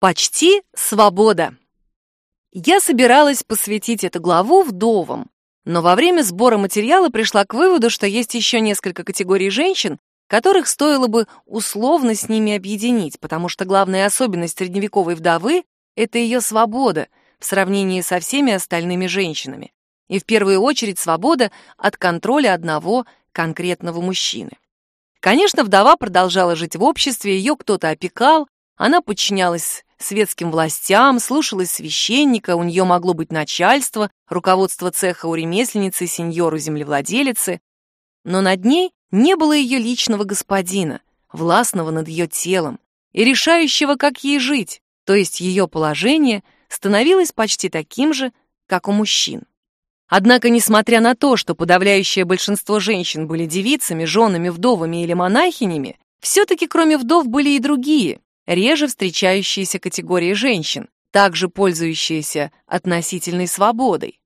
Почти свобода. Я собиралась посвятить эту главу вдовам, но во время сбора материала пришла к выводу, что есть еще несколько категорий женщин, которых стоило бы условно с ними объединить, потому что главная особенность средневековой вдовы — это ее свобода в сравнении со всеми остальными женщинами. И в первую очередь свобода от контроля одного конкретного мужчины. Конечно, вдова продолжала жить в обществе, ее кто-то опекал, она подчинялась светским властям, слушалась священника, у нее могло быть начальство, руководство цеха у ремесленницы, сеньору землевладелицы. Но над ней не было ее личного господина, властного над ее телом и решающего, как ей жить, то есть ее положение становилось почти таким же, как у мужчин. Однако, несмотря на то, что подавляющее большинство женщин были девицами, женами, вдовами или монахинями, все-таки кроме вдов были и другие, реже встречающиеся категории женщин, также пользующиеся относительной свободой.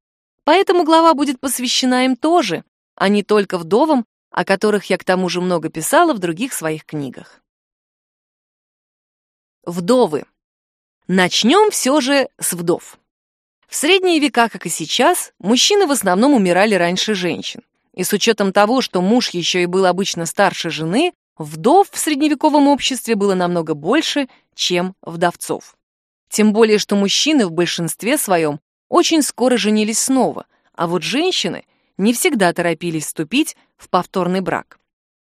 Поэтому глава будет посвящена им тоже, а не только вдовам, о которых я к тому же много писала в других своих книгах. Вдовы. Начнем все же с вдов. В средние века, как и сейчас, мужчины в основном умирали раньше женщин. И с учетом того, что муж еще и был обычно старше жены, Вдов в средневековом обществе было намного больше, чем вдовцов. Тем более, что мужчины в большинстве своем очень скоро женились снова, а вот женщины не всегда торопились вступить в повторный брак.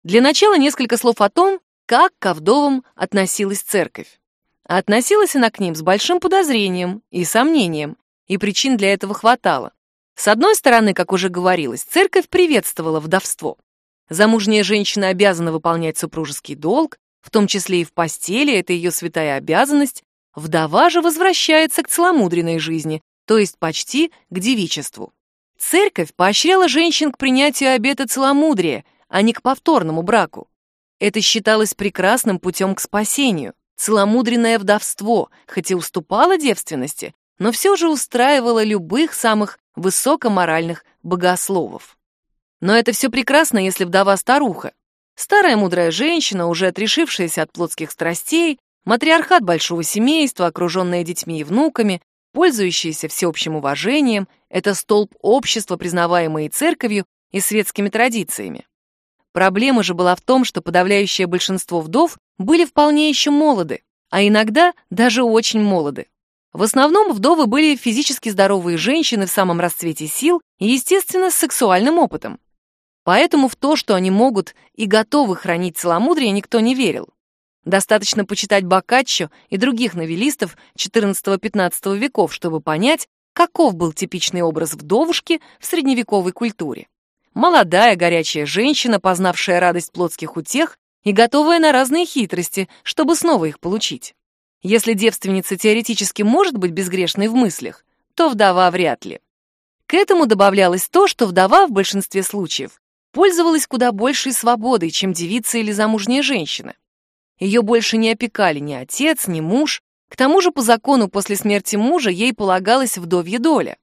Для начала несколько слов о том, как к вдовам относилась церковь. Относилась она к ним с большим подозрением и сомнением, и причин для этого хватало. С одной стороны, как уже говорилось, церковь приветствовала вдовство. Замужняя женщина обязана выполнять супружеский долг, в том числе и в постели, это ее святая обязанность. Вдова же возвращается к целомудренной жизни, то есть почти к девичеству. Церковь поощряла женщин к принятию обета целомудрия, а не к повторному браку. Это считалось прекрасным путем к спасению. Целомудренное вдовство, хоть и уступало девственности, но все же устраивало любых самых высокоморальных богословов. Но это все прекрасно, если вдова старуха. Старая мудрая женщина, уже отрешившаяся от плотских страстей, матриархат большого семейства, окруженная детьми и внуками, пользующаяся всеобщим уважением, это столб общества, признаваемый церковью, и светскими традициями. Проблема же была в том, что подавляющее большинство вдов были вполне еще молоды, а иногда даже очень молоды. В основном вдовы были физически здоровые женщины в самом расцвете сил и, естественно, с сексуальным опытом. Поэтому в то, что они могут и готовы хранить целомудрие, никто не верил. Достаточно почитать Боккаччо и других новеллистов XIV-XV веков, чтобы понять, каков был типичный образ вдовушки в средневековой культуре. Молодая, горячая женщина, познавшая радость плотских утех и готовая на разные хитрости, чтобы снова их получить. Если девственница теоретически может быть безгрешной в мыслях, то вдова вряд ли. К этому добавлялось то, что вдова в большинстве случаев пользовалась куда большей свободой, чем девица или замужняя женщина. Ее больше не опекали ни отец, ни муж. К тому же по закону после смерти мужа ей полагалась вдовья доля.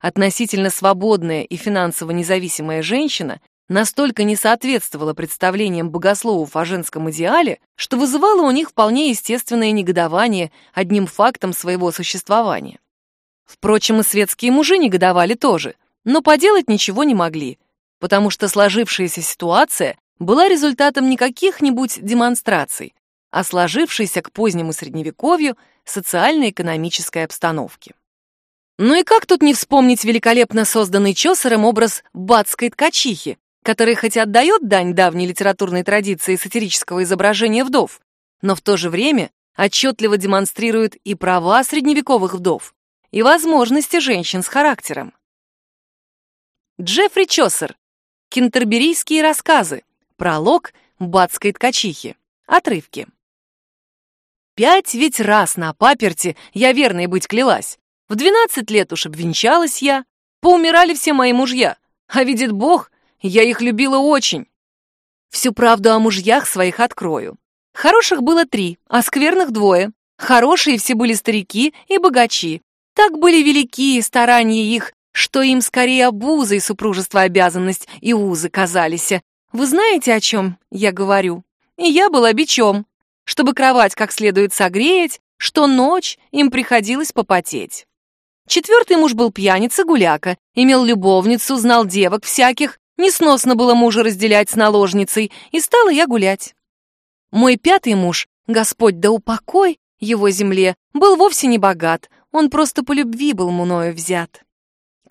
Относительно свободная и финансово независимая женщина настолько не соответствовала представлениям богословов о женском идеале, что вызывала у них вполне естественное негодование одним фактом своего существования. Впрочем, и светские мужи негодовали тоже, но поделать ничего не могли, потому что сложившаяся ситуация была результатом не каких-нибудь демонстраций, а сложившейся к позднему средневековью социально-экономической обстановки. Ну и как тут не вспомнить великолепно созданный Чосером образ бацкой ткачихи, который хоть отдает дань давней литературной традиции сатирического изображения вдов, но в то же время отчетливо демонстрирует и права средневековых вдов, и возможности женщин с характером. Джеффри Чосер Кентерберийские рассказы. Пролог Бацкой ткачихи. Отрывки. Пять ведь раз на паперти я верной быть клялась. В двенадцать лет уж обвенчалась я. Поумирали все мои мужья. А видит Бог, я их любила очень. Всю правду о мужьях своих открою. Хороших было три, а скверных двое. Хорошие все были старики и богачи. Так были велики старания их что им скорее обузой супружества обязанность и узы казались. Вы знаете, о чем я говорю? И я была бичом, чтобы кровать как следует согреть, что ночь им приходилось попотеть. Четвертый муж был пьяница-гуляка, имел любовницу, знал девок всяких, несносно было мужа разделять с наложницей, и стала я гулять. Мой пятый муж, Господь да упокой его земле, был вовсе не богат, он просто по любви был мною взят.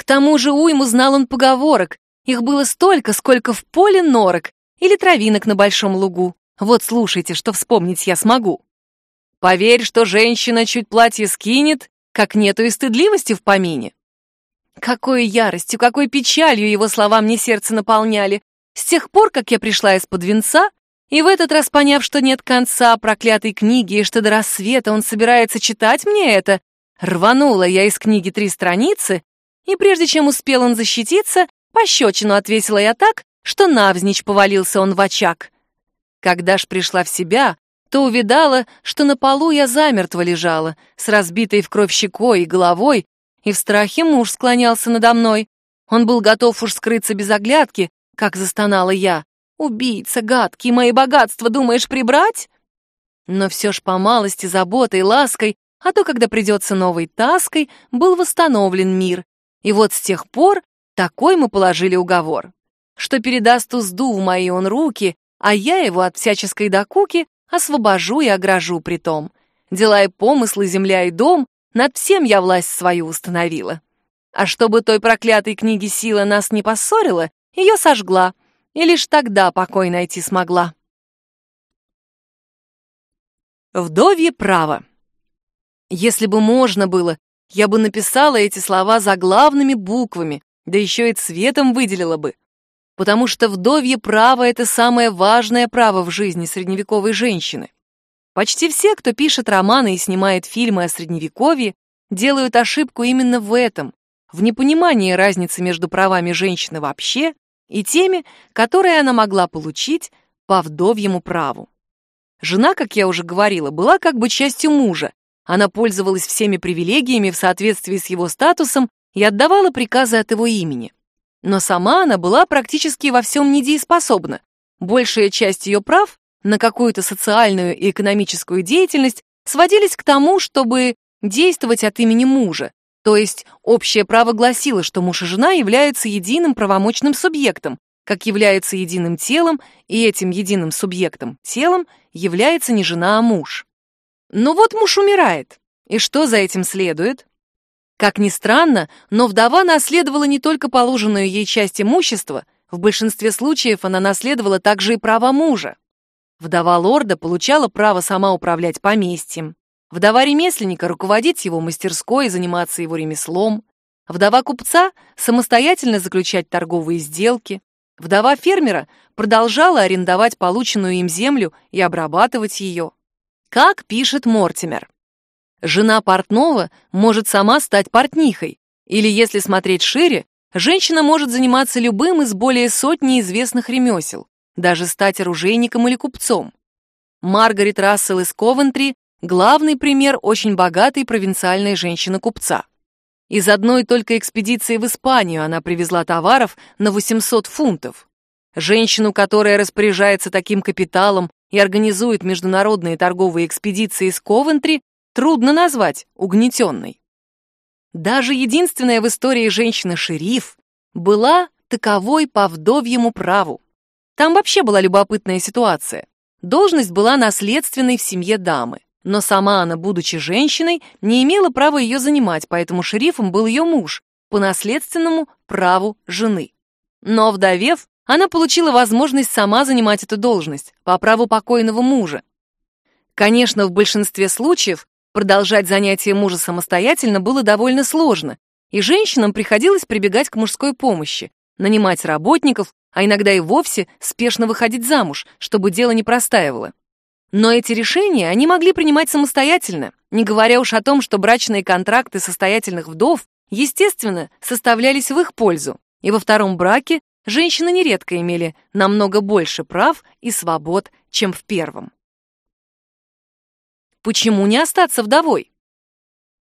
К тому же уйму знал он поговорок, их было столько, сколько в поле норок или травинок на большом лугу. Вот слушайте, что вспомнить я смогу. Поверь, что женщина чуть платье скинет, как нету и стыдливости в помине. Какой яростью, какой печалью его слова мне сердце наполняли. С тех пор, как я пришла из-под венца, и в этот раз поняв, что нет конца проклятой книги и что до рассвета он собирается читать мне это, рванула я из книги три страницы, и прежде чем успел он защититься, пощечину отвесила я так, что навзничь повалился он в очаг. Когда ж пришла в себя, то увидала, что на полу я замертво лежала, с разбитой в кровь щекой и головой, и в страхе муж склонялся надо мной. Он был готов уж скрыться без оглядки, как застонала я. «Убийца, гадкий, мои богатства думаешь прибрать?» Но все ж по малости, заботой, лаской, а то, когда придется новой таской, был восстановлен мир. И вот с тех пор такой мы положили уговор, что передаст узду в мои он руки, а я его от всяческой докуки освобожу и огражу притом. Дела и помыслы, земля и дом, над всем я власть свою установила. А чтобы той проклятой книги сила нас не поссорила, ее сожгла, и лишь тогда покой найти смогла. Вдовье право. Если бы можно было, я бы написала эти слова заглавными буквами, да еще и цветом выделила бы потому что вдовье право — это самое важное право в жизни средневековой женщины. Почти все, кто пишет романы и снимает фильмы о средневековье, делают ошибку именно в этом, в непонимании разницы между правами женщины вообще и теми, которые она могла получить по вдовьему праву. Жена, как я уже говорила, была как бы частью мужа. Она пользовалась всеми привилегиями в соответствии с его статусом и отдавала приказы от его имени. Но сама она была практически во всем недееспособна. Большая часть ее прав на какую-то социальную и экономическую деятельность сводились к тому, чтобы действовать от имени мужа. То есть общее право гласило, что муж и жена являются единым правомочным субъектом, как являются единым телом, и этим единым субъектом, телом, является не жена, а муж. Но вот муж умирает. И что за этим следует? Как ни странно, но вдова наследовала не только положенную ей часть имущества, в большинстве случаев она наследовала также и право мужа. Вдова лорда получала право сама управлять поместьем, вдова ремесленника руководить его мастерской и заниматься его ремеслом, вдова купца самостоятельно заключать торговые сделки, вдова фермера продолжала арендовать полученную им землю и обрабатывать ее. Как пишет Мортимер, Жена портного может сама стать портнихой, или, если смотреть шире, женщина может заниматься любым из более сотни известных ремесел, даже стать оружейником или купцом. Маргарет Рассел из Ковентри – главный пример очень богатой провинциальной женщины-купца. Из одной только экспедиции в Испанию она привезла товаров на 800 фунтов. Женщину, которая распоряжается таким капиталом и организует международные торговые экспедиции из Ковентри, трудно назвать угнетенной. Даже единственная в истории женщина-шериф была таковой по вдовьему праву. Там вообще была любопытная ситуация. Должность была наследственной в семье дамы, но сама она, будучи женщиной, не имела права ее занимать, поэтому шерифом был ее муж по наследственному праву жены. Но вдовев, она получила возможность сама занимать эту должность по праву покойного мужа. Конечно, в большинстве случаев Продолжать занятия мужа самостоятельно было довольно сложно, и женщинам приходилось прибегать к мужской помощи, нанимать работников, а иногда и вовсе спешно выходить замуж, чтобы дело не простаивало. Но эти решения они могли принимать самостоятельно, не говоря уж о том, что брачные контракты состоятельных вдов, естественно, составлялись в их пользу, и во втором браке женщины нередко имели намного больше прав и свобод, чем в первом. Почему не остаться вдовой?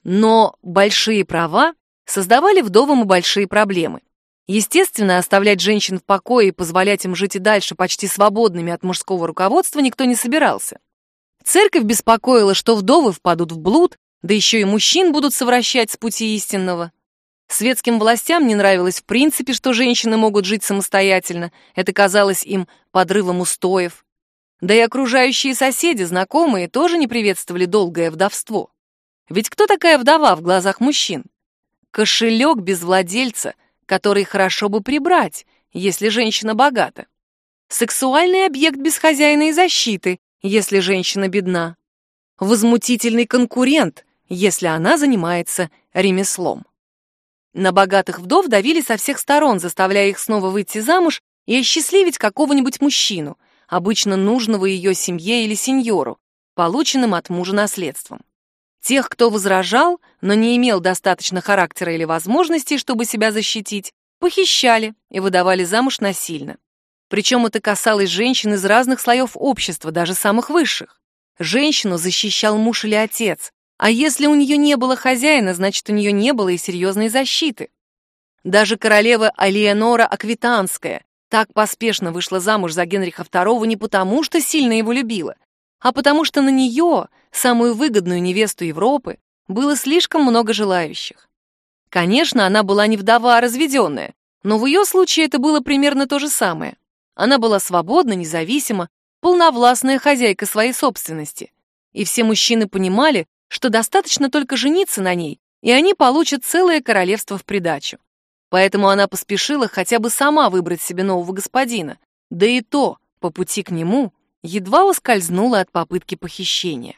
Но большие права создавали вдовам и большие проблемы. Естественно, оставлять женщин в покое и позволять им жить и дальше почти свободными от мужского руководства никто не собирался. Церковь беспокоила, что вдовы впадут в блуд, да еще и мужчин будут совращать с пути истинного. Светским властям не нравилось в принципе, что женщины могут жить самостоятельно, это казалось им подрывом устоев. Да и окружающие соседи, знакомые, тоже не приветствовали долгое вдовство. Ведь кто такая вдова в глазах мужчин? Кошелек без владельца, который хорошо бы прибрать, если женщина богата. Сексуальный объект без хозяина и защиты, если женщина бедна. Возмутительный конкурент, если она занимается ремеслом. На богатых вдов давили со всех сторон, заставляя их снова выйти замуж и осчастливить какого-нибудь мужчину, обычно нужного ее семье или сеньору, полученным от мужа наследством. Тех, кто возражал, но не имел достаточно характера или возможностей, чтобы себя защитить, похищали и выдавали замуж насильно. Причем это касалось женщин из разных слоев общества, даже самых высших. Женщину защищал муж или отец, а если у нее не было хозяина, значит, у нее не было и серьезной защиты. Даже королева Алиенора Аквитанская так поспешно вышла замуж за Генриха II не потому, что сильно его любила, а потому что на нее, самую выгодную невесту Европы, было слишком много желающих. Конечно, она была не вдова, а разведенная, но в ее случае это было примерно то же самое. Она была свободна, независима, полновластная хозяйка своей собственности. И все мужчины понимали, что достаточно только жениться на ней, и они получат целое королевство в придачу. Поэтому она поспешила хотя бы сама выбрать себе нового господина, да и то, по пути к нему, едва ускользнула от попытки похищения.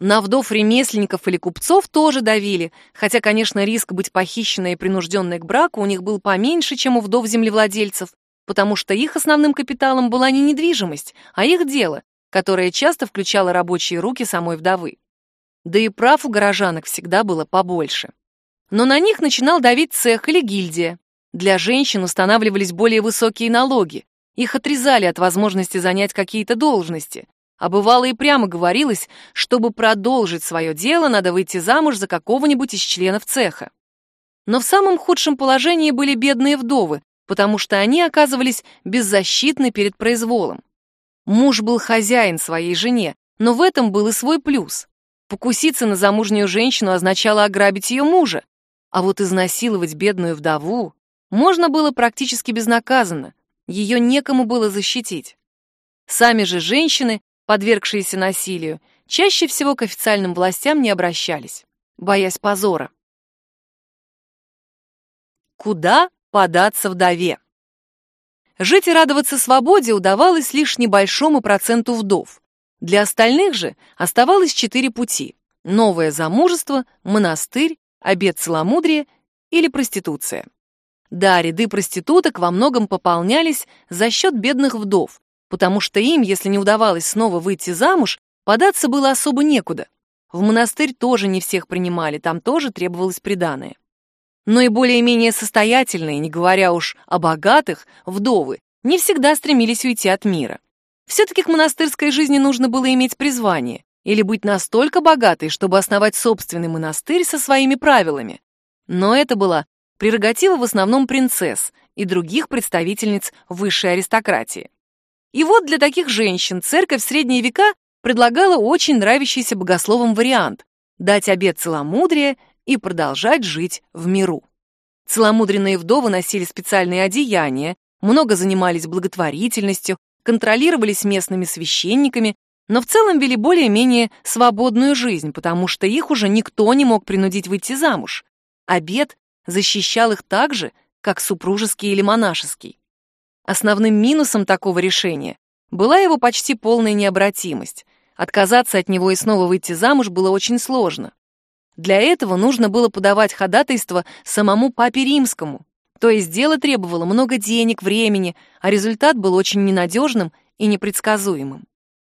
На вдов ремесленников или купцов тоже давили, хотя, конечно, риск быть похищенной и принужденной к браку у них был поменьше, чем у вдов землевладельцев, потому что их основным капиталом была не недвижимость, а их дело, которое часто включало рабочие руки самой вдовы. Да и прав у горожанок всегда было побольше. Но на них начинал давить цех или гильдия. Для женщин устанавливались более высокие налоги, их отрезали от возможности занять какие-то должности. А бывало и прямо говорилось, чтобы продолжить свое дело, надо выйти замуж за какого-нибудь из членов цеха. Но в самом худшем положении были бедные вдовы, потому что они оказывались беззащитны перед произволом. Муж был хозяин своей жене, но в этом был и свой плюс. Покуситься на замужнюю женщину означало ограбить ее мужа, а вот изнасиловать бедную вдову можно было практически безнаказанно, ее некому было защитить. Сами же женщины, подвергшиеся насилию, чаще всего к официальным властям не обращались, боясь позора. Куда податься вдове. Жить и радоваться свободе удавалось лишь небольшому проценту вдов. Для остальных же оставалось четыре пути – новое замужество, монастырь, обет целомудрия или проституция. Да, ряды проституток во многом пополнялись за счет бедных вдов, потому что им, если не удавалось снова выйти замуж, податься было особо некуда. В монастырь тоже не всех принимали, там тоже требовалось приданое но и более-менее состоятельные, не говоря уж о богатых, вдовы, не всегда стремились уйти от мира. Все-таки к монастырской жизни нужно было иметь призвание или быть настолько богатой, чтобы основать собственный монастырь со своими правилами. Но это была прерогатива в основном принцесс и других представительниц высшей аристократии. И вот для таких женщин церковь в средние века предлагала очень нравящийся богословам вариант – дать обет целомудрия и продолжать жить в миру. Целомудренные вдовы носили специальные одеяния, много занимались благотворительностью, контролировались местными священниками, но в целом вели более-менее свободную жизнь, потому что их уже никто не мог принудить выйти замуж. Обед защищал их так же, как супружеский или монашеский. Основным минусом такого решения была его почти полная необратимость. Отказаться от него и снова выйти замуж было очень сложно. Для этого нужно было подавать ходатайство самому папе римскому. То есть дело требовало много денег, времени, а результат был очень ненадежным и непредсказуемым.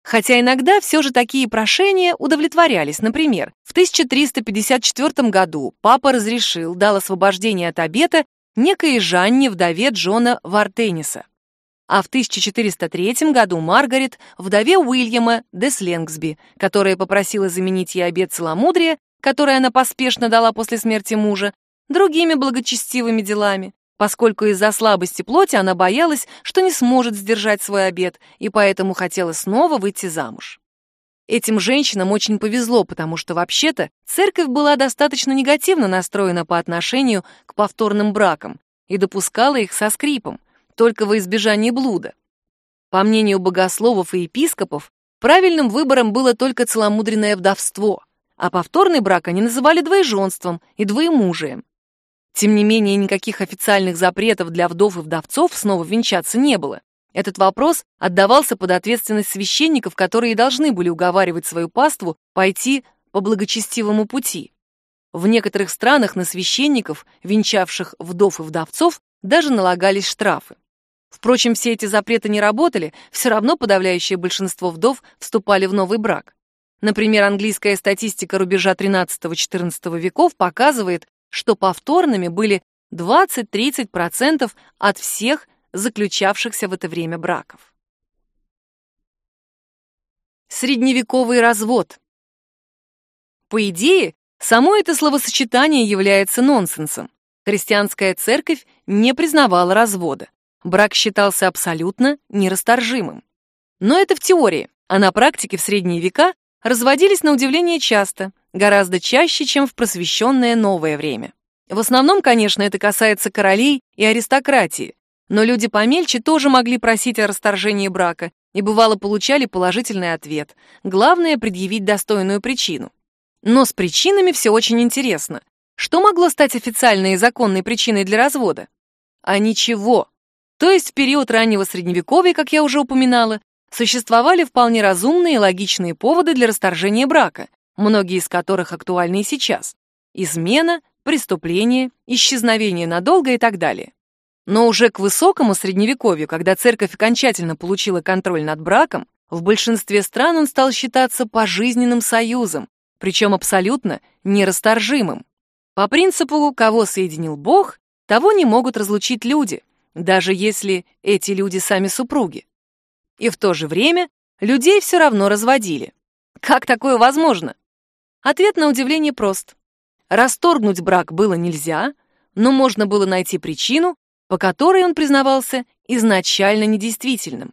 Хотя иногда все же такие прошения удовлетворялись. Например, в 1354 году папа разрешил, дал освобождение от обета некой Жанне, вдове Джона Вартениса. А в 1403 году Маргарет, вдове Уильяма де Сленгсби, которая попросила заменить ей обет целомудрия которые она поспешно дала после смерти мужа, другими благочестивыми делами, поскольку из-за слабости плоти она боялась, что не сможет сдержать свой обет, и поэтому хотела снова выйти замуж. Этим женщинам очень повезло, потому что вообще-то церковь была достаточно негативно настроена по отношению к повторным бракам и допускала их со скрипом, только во избежание блуда. По мнению богословов и епископов, правильным выбором было только целомудренное вдовство, а повторный брак они называли двоеженством и двоемужием. Тем не менее, никаких официальных запретов для вдов и вдовцов снова венчаться не было. Этот вопрос отдавался под ответственность священников, которые должны были уговаривать свою паству пойти по благочестивому пути. В некоторых странах на священников, венчавших вдов и вдовцов, даже налагались штрафы. Впрочем, все эти запреты не работали, все равно подавляющее большинство вдов вступали в новый брак. Например, английская статистика рубежа 13-14 веков показывает, что повторными были 20-30% от всех заключавшихся в это время браков. Средневековый развод. По идее, само это словосочетание является нонсенсом. Христианская церковь не признавала развода. Брак считался абсолютно нерасторжимым. Но это в теории, а на практике в средние века разводились на удивление часто, гораздо чаще, чем в просвещенное новое время. В основном, конечно, это касается королей и аристократии, но люди помельче тоже могли просить о расторжении брака и бывало получали положительный ответ. Главное — предъявить достойную причину. Но с причинами все очень интересно. Что могло стать официальной и законной причиной для развода? А ничего. То есть в период раннего Средневековья, как я уже упоминала, существовали вполне разумные и логичные поводы для расторжения брака, многие из которых актуальны и сейчас. Измена, преступление, исчезновение надолго и так далее. Но уже к высокому Средневековью, когда церковь окончательно получила контроль над браком, в большинстве стран он стал считаться пожизненным союзом, причем абсолютно нерасторжимым. По принципу «кого соединил Бог, того не могут разлучить люди», даже если эти люди сами супруги. И в то же время людей все равно разводили. Как такое возможно? Ответ на удивление прост. Расторгнуть брак было нельзя, но можно было найти причину, по которой он признавался изначально недействительным.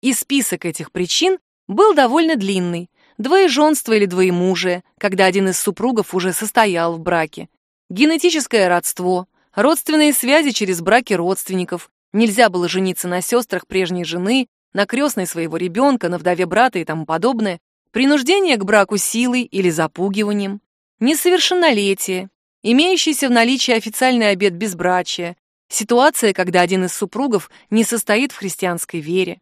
И список этих причин был довольно длинный. Двоеженство или двоемужие, когда один из супругов уже состоял в браке. Генетическое родство, родственные связи через браки родственников. Нельзя было жениться на сестрах прежней жены, на крестной своего ребенка, на вдове брата и тому подобное, принуждение к браку силой или запугиванием, несовершеннолетие, имеющийся в наличии официальный обет безбрачия, ситуация, когда один из супругов не состоит в христианской вере.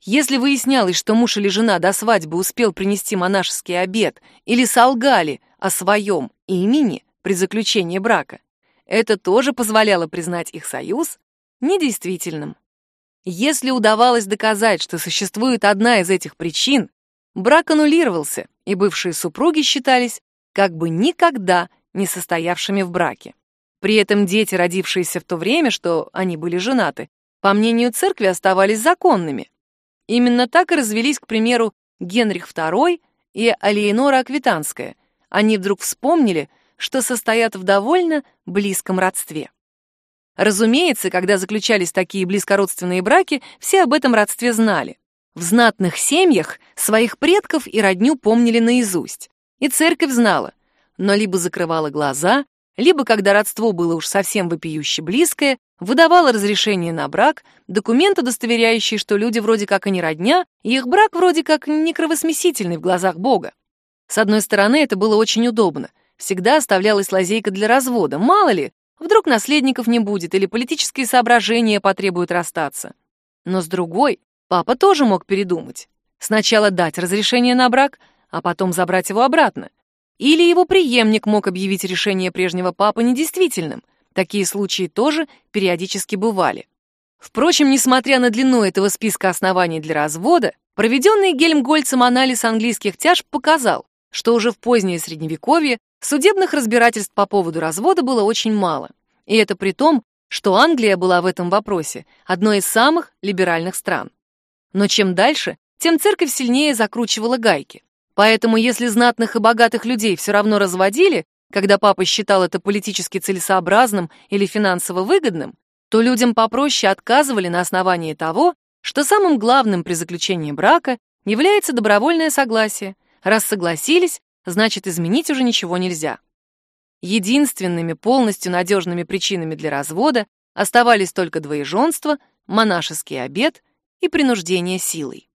Если выяснялось, что муж или жена до свадьбы успел принести монашеский обет или солгали о своем имени при заключении брака, это тоже позволяло признать их союз недействительным. Если удавалось доказать, что существует одна из этих причин, брак аннулировался, и бывшие супруги считались как бы никогда не состоявшими в браке. При этом дети, родившиеся в то время, что они были женаты, по мнению церкви оставались законными. Именно так и развелись, к примеру, Генрих II и Алиенора Аквитанская. Они вдруг вспомнили, что состоят в довольно близком родстве. Разумеется, когда заключались такие близкородственные браки, все об этом родстве знали. В знатных семьях своих предков и родню помнили наизусть. И церковь знала, но либо закрывала глаза, либо, когда родство было уж совсем вопиюще близкое, выдавала разрешение на брак, документ, удостоверяющий, что люди вроде как и не родня, и их брак вроде как не кровосмесительный в глазах Бога. С одной стороны, это было очень удобно. Всегда оставлялась лазейка для развода. Мало ли, Вдруг наследников не будет или политические соображения потребуют расстаться. Но с другой, папа тоже мог передумать. Сначала дать разрешение на брак, а потом забрать его обратно. Или его преемник мог объявить решение прежнего папы недействительным. Такие случаи тоже периодически бывали. Впрочем, несмотря на длину этого списка оснований для развода, проведенный Гельмгольцем анализ английских тяжб показал, что уже в позднее Средневековье Судебных разбирательств по поводу развода было очень мало. И это при том, что Англия была в этом вопросе одной из самых либеральных стран. Но чем дальше, тем церковь сильнее закручивала гайки. Поэтому если знатных и богатых людей все равно разводили, когда папа считал это политически целесообразным или финансово выгодным, то людям попроще отказывали на основании того, что самым главным при заключении брака является добровольное согласие – Раз согласились, значит, изменить уже ничего нельзя. Единственными полностью надежными причинами для развода оставались только двоеженство, монашеский обет и принуждение силой.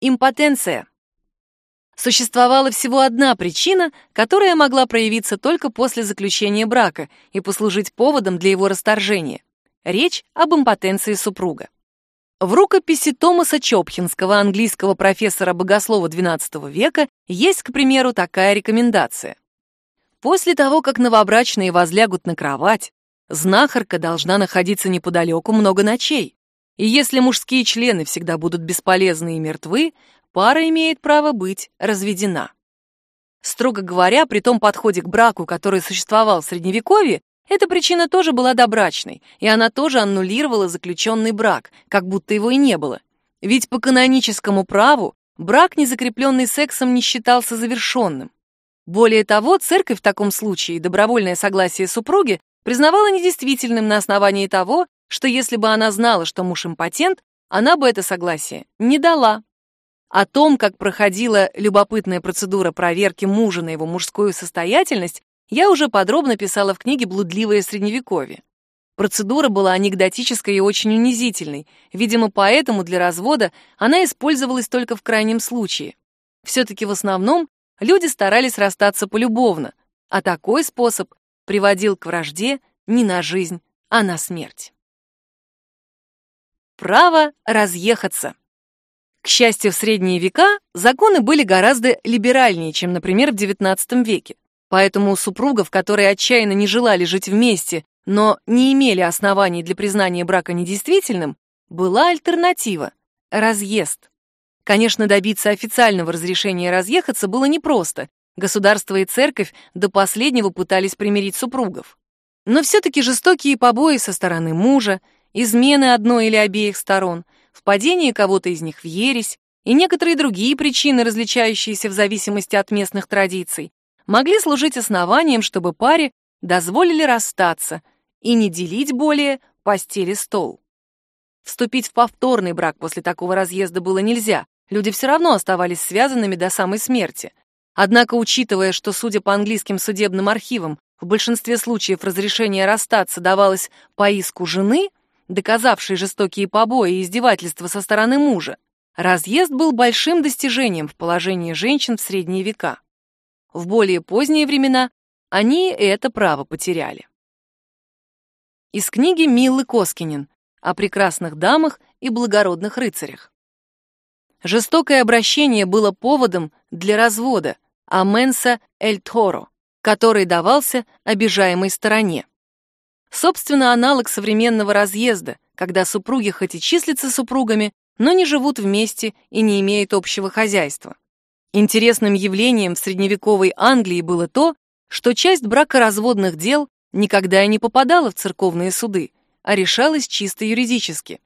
Импотенция. Существовала всего одна причина, которая могла проявиться только после заключения брака и послужить поводом для его расторжения. Речь об импотенции супруга. В рукописи Томаса Чопхинского, английского профессора-богослова XII века, есть, к примеру, такая рекомендация. После того, как новобрачные возлягут на кровать, знахарка должна находиться неподалеку много ночей. И если мужские члены всегда будут бесполезны и мертвы, пара имеет право быть разведена. Строго говоря, при том подходе к браку, который существовал в Средневековье, эта причина тоже была добрачной, и она тоже аннулировала заключенный брак, как будто его и не было. Ведь по каноническому праву брак, не закрепленный сексом, не считался завершенным. Более того, церковь в таком случае добровольное согласие супруги признавала недействительным на основании того, что если бы она знала, что муж импотент, она бы это согласие не дала. О том, как проходила любопытная процедура проверки мужа на его мужскую состоятельность, я уже подробно писала в книге «Блудливое средневековье». Процедура была анекдотической и очень унизительной. Видимо, поэтому для развода она использовалась только в крайнем случае. Все-таки в основном люди старались расстаться полюбовно, а такой способ приводил к вражде не на жизнь, а на смерть. Право разъехаться. К счастью, в средние века законы были гораздо либеральнее, чем, например, в XIX веке. Поэтому у супругов, которые отчаянно не желали жить вместе, но не имели оснований для признания брака недействительным, была альтернатива — разъезд. Конечно, добиться официального разрешения разъехаться было непросто. Государство и церковь до последнего пытались примирить супругов. Но все-таки жестокие побои со стороны мужа, измены одной или обеих сторон, впадение кого-то из них в ересь и некоторые другие причины, различающиеся в зависимости от местных традиций, могли служить основанием, чтобы паре дозволили расстаться и не делить более постели стол. Вступить в повторный брак после такого разъезда было нельзя, люди все равно оставались связанными до самой смерти. Однако, учитывая, что, судя по английским судебным архивам, в большинстве случаев разрешение расстаться давалось по иску жены, доказавшей жестокие побои и издевательства со стороны мужа, разъезд был большим достижением в положении женщин в средние века. В более поздние времена они это право потеряли. Из книги Миллы Коскинин о прекрасных дамах и благородных рыцарях. Жестокое обращение было поводом для развода Аменса Эль Торо, который давался обижаемой стороне. Собственно, аналог современного разъезда, когда супруги хоть и числятся супругами, но не живут вместе и не имеют общего хозяйства. Интересным явлением в средневековой Англии было то, что часть бракоразводных дел никогда и не попадала в церковные суды, а решалась чисто юридически.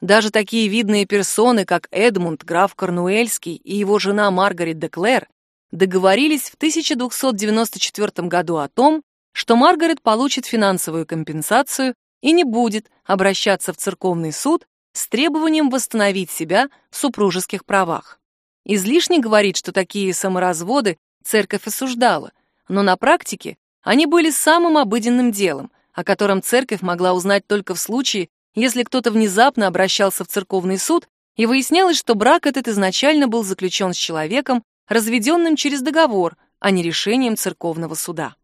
Даже такие видные персоны, как Эдмунд, граф Корнуэльский и его жена Маргарет де Клэр, договорились в 1294 году о том, что Маргарет получит финансовую компенсацию и не будет обращаться в церковный суд с требованием восстановить себя в супружеских правах. Излишне говорить, что такие саморазводы церковь осуждала, но на практике они были самым обыденным делом, о котором церковь могла узнать только в случае, если кто-то внезапно обращался в церковный суд и выяснялось, что брак этот изначально был заключен с человеком, разведенным через договор, а не решением церковного суда.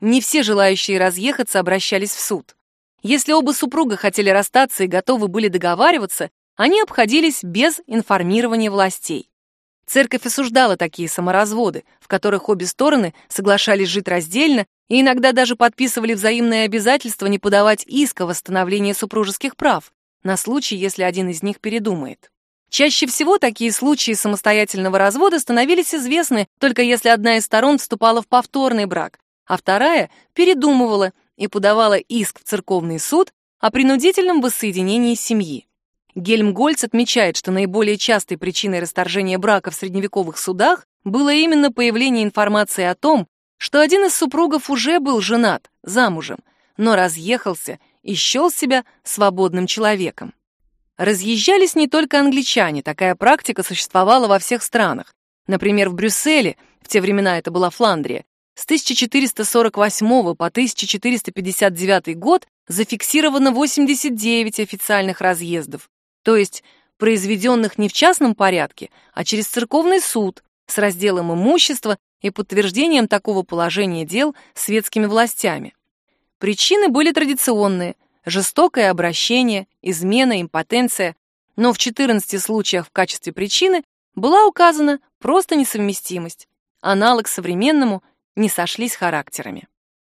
Не все желающие разъехаться обращались в суд. Если оба супруга хотели расстаться и готовы были договариваться, они обходились без информирования властей. Церковь осуждала такие саморазводы, в которых обе стороны соглашались жить раздельно и иногда даже подписывали взаимные обязательства не подавать иск о восстановлении супружеских прав, на случай, если один из них передумает. Чаще всего такие случаи самостоятельного развода становились известны только если одна из сторон вступала в повторный брак, а вторая передумывала и подавала иск в церковный суд о принудительном воссоединении семьи. Гельмгольц отмечает, что наиболее частой причиной расторжения брака в средневековых судах было именно появление информации о том, что один из супругов уже был женат, замужем, но разъехался и счел себя свободным человеком. Разъезжались не только англичане, такая практика существовала во всех странах. Например, в Брюсселе, в те времена это была Фландрия, с 1448 по 1459 год зафиксировано 89 официальных разъездов, то есть произведенных не в частном порядке, а через церковный суд с разделом имущества и подтверждением такого положения дел светскими властями. Причины были традиционные – жестокое обращение, измена, импотенция, но в 14 случаях в качестве причины была указана просто несовместимость, аналог современному – не сошлись характерами.